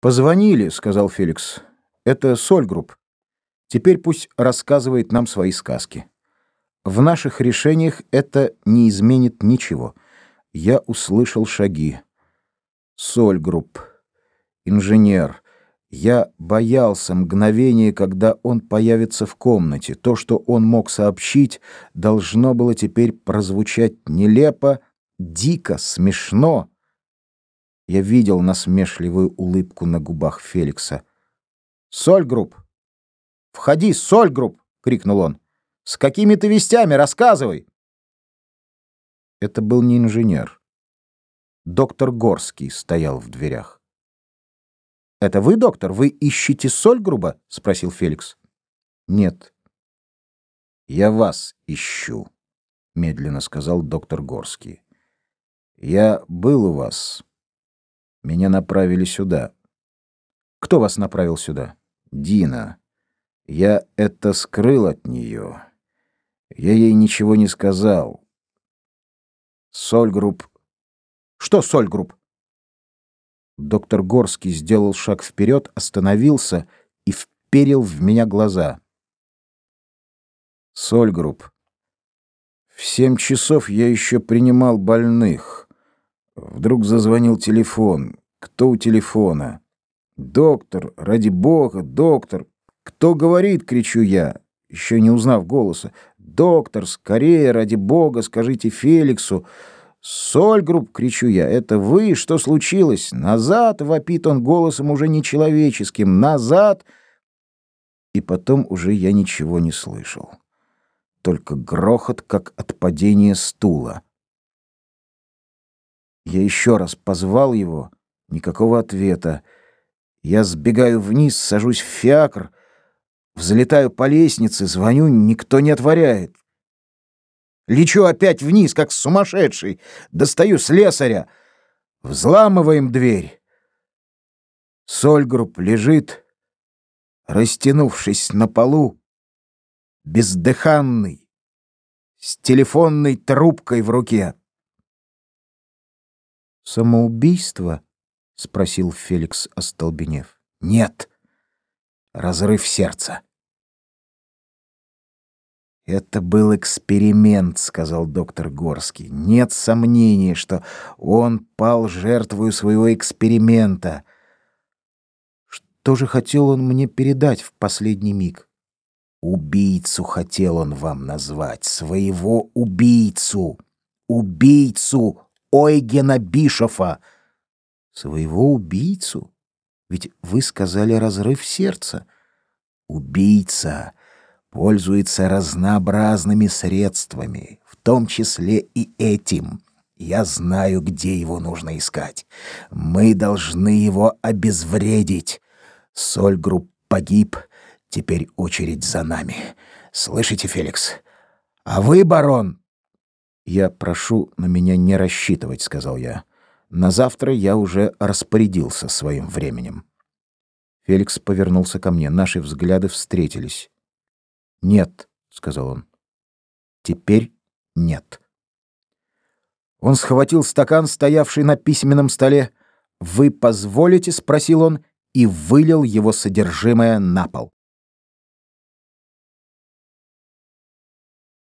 Позвонили, сказал Феликс. Это Сольгрупп. Теперь пусть рассказывает нам свои сказки. В наших решениях это не изменит ничего. Я услышал шаги. Сольгрупп. Инженер. Я боялся мгновения, когда он появится в комнате. То, что он мог сообщить, должно было теперь прозвучать нелепо, дико, смешно. Я видел насмешливую улыбку на губах Феликса. «Сольгрупп! Входи, Сольгрупп!» — крикнул он. «С какими ты вестями? Рассказывай!» Это был не инженер. Доктор Горский стоял в дверях. «Это вы, доктор? Вы ищете Сольгруба?» — спросил Феликс. «Нет. Я вас ищу», — медленно сказал доктор Горский. «Я был у вас». Меня направили сюда. Кто вас направил сюда? Дина. Я это скрыл от нее. Я ей ничего не сказал. Сольгрупп. Что Сольгрупп? Доктор Горский сделал шаг вперед, остановился и вперил в меня глаза. Сольгрупп. В семь часов я еще принимал больных. Вдруг зазвонил телефон. Кто у телефона? Доктор, ради бога, доктор. Кто говорит, кричу я, еще не узнав голоса. Доктор, скорее, ради бога, скажите Феликсу. Сольгрупп, кричу я, это вы? Что случилось? Назад, вопит он голосом уже нечеловеческим. Назад! И потом уже я ничего не слышал. Только грохот, как от падения стула. Я еще раз позвал его, никакого ответа. Я сбегаю вниз, сажусь в фиакр, взлетаю по лестнице, звоню, никто не отворяет. Лечу опять вниз, как сумасшедший, достаю слесаря, взламываем дверь. Сольгрупп лежит, растянувшись на полу, бездыханный, с телефонной трубкой в руке. Самоубийство? Спросил Феликс, остолбенев. Нет. Разрыв сердца. Это был эксперимент, сказал доктор Горский. Нет сомнений, что он пал жертвой своего эксперимента. Что же хотел он мне передать в последний миг? Убийцу хотел он вам назвать, своего убийцу. Убийцу Ойгена Бишофа, своего убийцу. Ведь вы сказали разрыв сердца. Убийца пользуется разнообразными средствами, в том числе и этим. Я знаю, где его нужно искать. Мы должны его обезвредить. Сольгрупп погиб, теперь очередь за нами. Слышите, Феликс? А вы, барон, «Я прошу на меня не рассчитывать», — сказал я. «На завтра я уже распорядился своим временем». Феликс повернулся ко мне. Наши взгляды встретились. «Нет», — сказал он. «Теперь нет». Он схватил стакан, стоявший на письменном столе. «Вы позволите?» — спросил он и вылил его содержимое на пол.